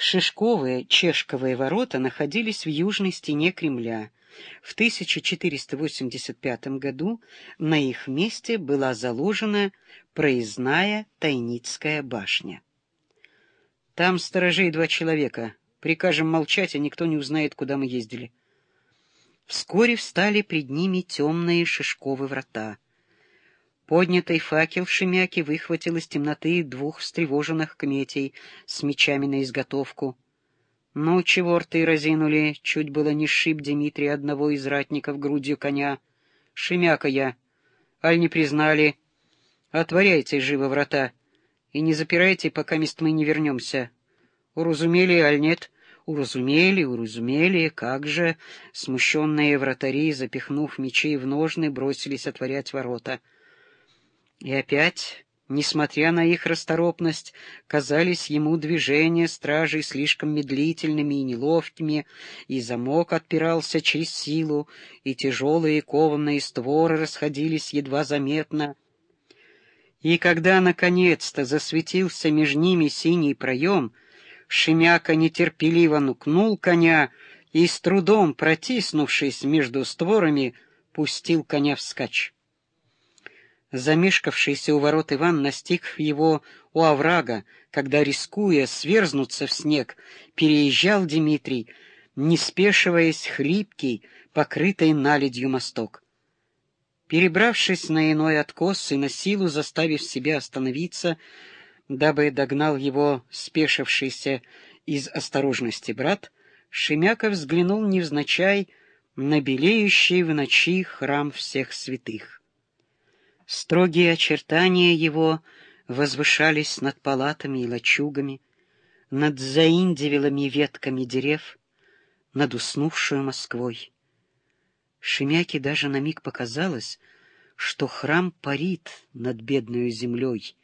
Шишковые Чешковые ворота находились в южной стене Кремля. В 1485 году на их месте была заложена проездная Тайницкая башня. Там сторожей два человека. Прикажем молчать, а никто не узнает, куда мы ездили. Вскоре встали пред ними темные Шишковы врата. Поднятый факел в Шемяке выхватил из темноты двух встревоженных кметей с мечами на изготовку. Ну, чего рты разинули, чуть было не сшиб Дмитрий одного из ратников грудью коня. Шемяка я. Аль не признали. Отворяйте живо врата и не запирайте, пока мест мы не вернемся. Уразумели, аль нет? Уразумели, уразумели, как же... Смущенные вратари, запихнув мечи в ножны, бросились отворять ворота — и опять, несмотря на их расторопность, казались ему движения стражей слишком медлительными и неловкими, и замок отпирался через силу, и тяжелые кованные створы расходились едва заметно. И когда, наконец-то, засветился между ними синий проем, Шемяка нетерпеливо нукнул коня и, с трудом протиснувшись между створами, пустил коня вскачь. Замешкавшийся у ворот Иван настиг его у оврага, когда, рискуя сверзнуться в снег, переезжал Дмитрий, не спешиваясь хлипкий, покрытый наледью мосток. Перебравшись на иной откос и на силу заставив себя остановиться, дабы догнал его спешившийся из осторожности брат, Шемяков взглянул невзначай на белеющий в ночи храм всех святых. Строгие очертания его возвышались над палатами и лачугами, над заиндивелыми ветками дерев, над уснувшую Москвой. Шемяке даже на миг показалось, что храм парит над бедной землей,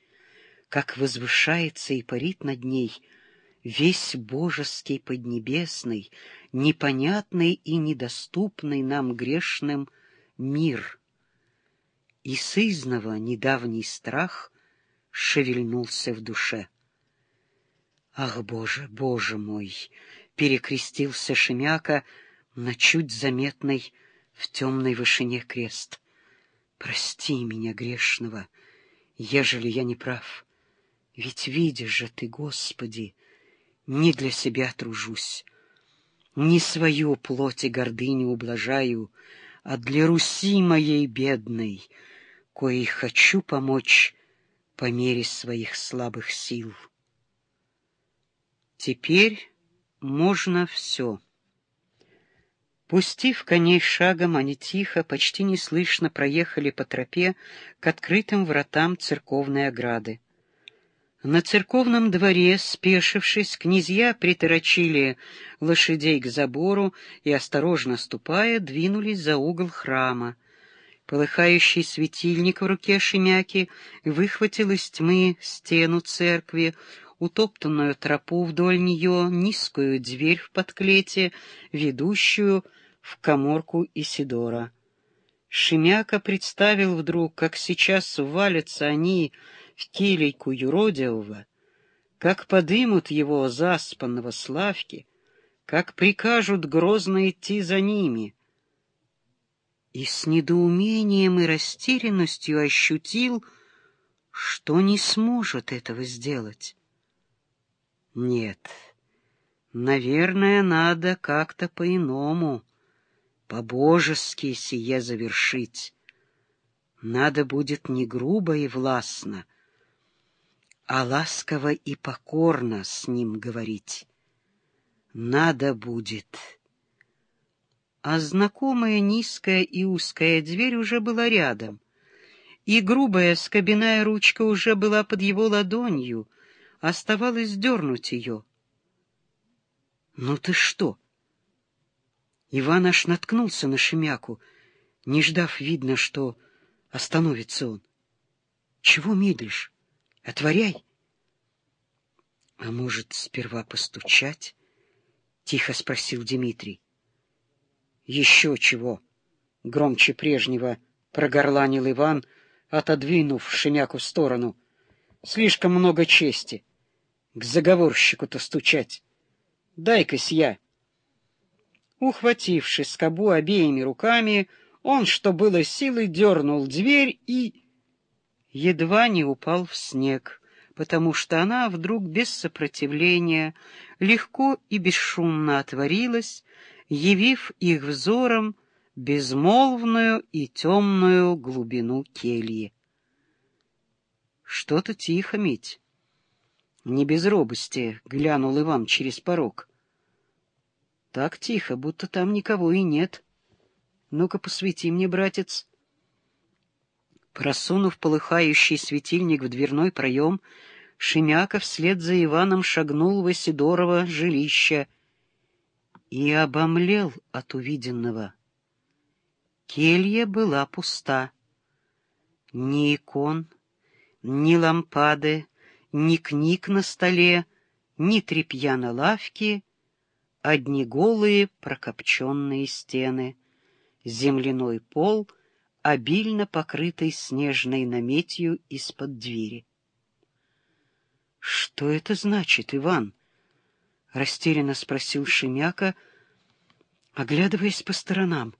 как возвышается и парит над ней весь божеский поднебесный, непонятный и недоступный нам грешным мир — и сызного недавний страх шевельнулся в душе. «Ах, Боже, Боже мой!» — перекрестился Шемяка на чуть заметный в темной вышине крест. «Прости меня, грешного, ежели я не прав. Ведь видишь же ты, Господи, не для себя тружусь, не свою плоть и гордыню ублажаю, а для Руси моей бедной — коей хочу помочь по мере своих слабых сил. Теперь можно все. Пустив коней шагом, они тихо, почти неслышно проехали по тропе к открытым вратам церковной ограды. На церковном дворе, спешившись, князья приторочили лошадей к забору и, осторожно ступая, двинулись за угол храма, Полыхающий светильник в руке Шемяки выхватил из тьмы стену церкви, утоптанную тропу вдоль нее, низкую дверь в подклете, ведущую в коморку Исидора. Шемяка представил вдруг, как сейчас валятся они в келейку юродивого, как подымут его заспанного Славки, как прикажут грозно идти за ними — и с недоумением и растерянностью ощутил, что не сможет этого сделать. Нет, наверное, надо как-то по-иному, по-божески сие завершить. Надо будет не грубо и властно, а ласково и покорно с ним говорить. Надо будет а знакомая низкая и узкая дверь уже была рядом, и грубая скобяная ручка уже была под его ладонью, оставалось дернуть ее. «Ну ты что?» Иван аж наткнулся на Шемяку, не ждав, видно, что остановится он. «Чего медлишь? Отворяй!» «А может, сперва постучать?» — тихо спросил Дмитрий. Еще чего! Громче прежнего прогорланил Иван, отодвинув Шемяку в сторону. Слишком много чести. К заговорщику-то стучать. Дай-кась я. Ухватившись скобу обеими руками, он, что было силы, дернул дверь и... Едва не упал в снег, потому что она вдруг без сопротивления легко и бесшумно отворилась, явив их взором безмолвную и темную глубину кельи. Что-то тихо, Мить. Не без робости глянул Иван через порог. Так тихо, будто там никого и нет. Ну-ка, посвети мне, братец. Просунув полыхающий светильник в дверной проем, Шемяка вслед за Иваном шагнул в Исидорово жилище и обомлел от увиденного. Келья была пуста. Ни икон, ни лампады, ни книг на столе, ни тряпья на лавке, одни голые прокопченные стены, земляной пол, обильно покрытый снежной наметью из-под двери. — Что это значит, Иван? — растерянно спросил Шемяка, оглядываясь по сторонам.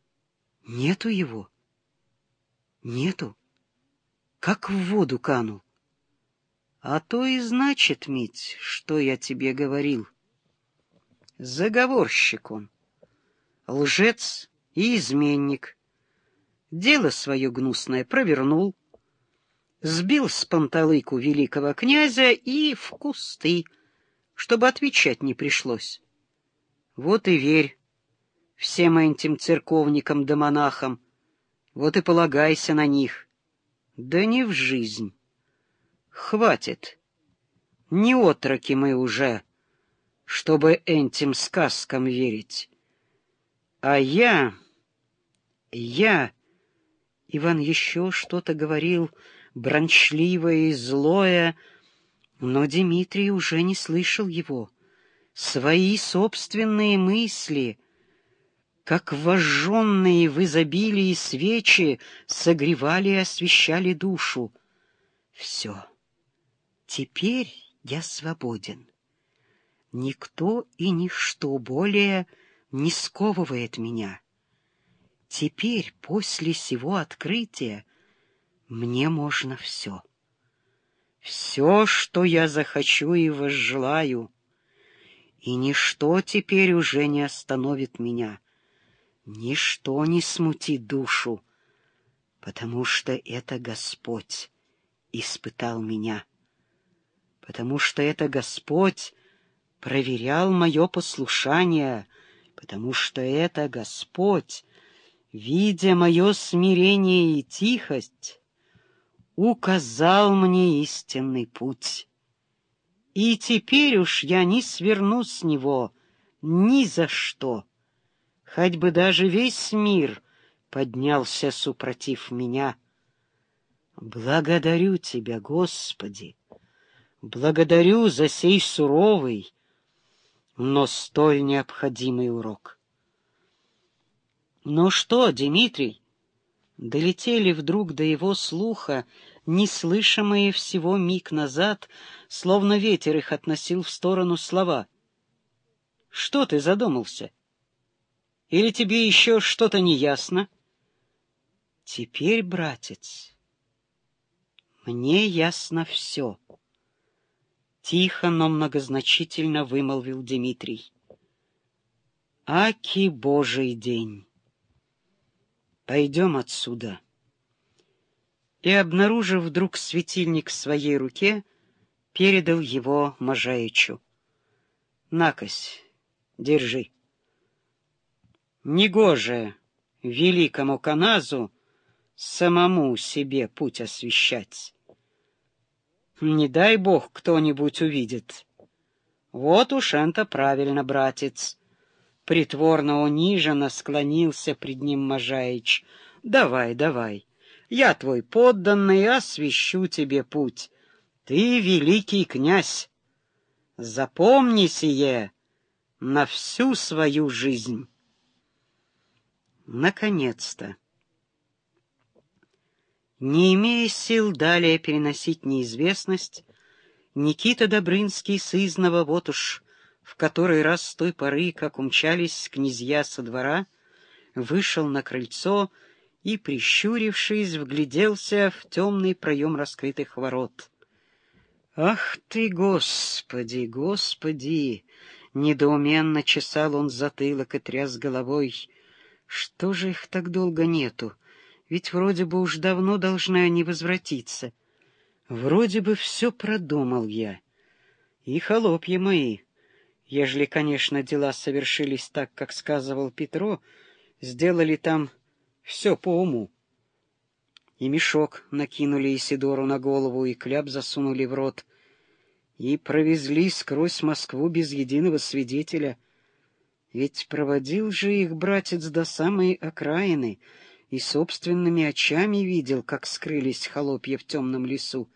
— Нету его? — Нету как в воду канул. А то и значит, Мить, что я тебе говорил. Заговорщик он, лжец и изменник. Дело свое гнусное провернул, сбил с панталыку великого князя и в кусты, чтобы отвечать не пришлось. Вот и верь всем этим церковникам да монахам, вот и полагайся на них. Да не в жизнь. Хватит. Не отроки мы уже, чтобы этим сказкам верить. А я... Я... Иван еще что-то говорил, брончливое и злое, но Дмитрий уже не слышал его. Свои собственные мысли — как вожженные в изобилии свечи согревали и освещали душу. Все. Теперь я свободен. Никто и ничто более не сковывает меня. Теперь, после сего открытия, мне можно все. Все, что я захочу и возжелаю, и ничто теперь уже не остановит меня — Ничто не смутит душу, потому что это Господь испытал меня, потому что это Господь проверял мое послушание, потому что это Господь, видя мое смирение и тихость, указал мне истинный путь. И теперь уж я не сверну с него ни за что хоть бы даже весь мир поднялся супротив меня. Благодарю Тебя, Господи, благодарю за сей суровый, но столь необходимый урок. Ну что, Дмитрий, долетели вдруг до его слуха неслышимые всего миг назад, словно ветер их относил в сторону слова. Что ты задумался? Или тебе еще что-то не ясно? Теперь, братец, мне ясно все. Тихо, но многозначительно вымолвил Дмитрий. Аки Божий день! Пойдем отсюда. И, обнаружив вдруг светильник в своей руке, передал его Можаичу. Накось, держи. Негоже великому каназу самому себе путь освещать. Не дай бог кто-нибудь увидит. Вот уж это правильно, братец. Притворно униженно склонился пред ним Можаич. Давай, давай, я твой подданный, освещу тебе путь. Ты великий князь. Запомни сие на всю свою жизнь. Наконец-то! Не имея сил далее переносить неизвестность, Никита Добрынский сызнова вот уж в который раз с той поры, как умчались князья со двора, вышел на крыльцо и, прищурившись, вгляделся в темный проем раскрытых ворот. «Ах ты, Господи, Господи!» — недоуменно чесал он затылок и тряс головой. «Что же их так долго нету? Ведь вроде бы уж давно должны они возвратиться. Вроде бы все продумал я. И холопья мои, ежели, конечно, дела совершились так, как сказывал Петро, сделали там все по уму. И мешок накинули Исидору на голову, и кляп засунули в рот, и провезли сквозь Москву без единого свидетеля. Ведь проводил же их братец до самой окраины — и собственными очами видел, как скрылись холопья в темном лесу.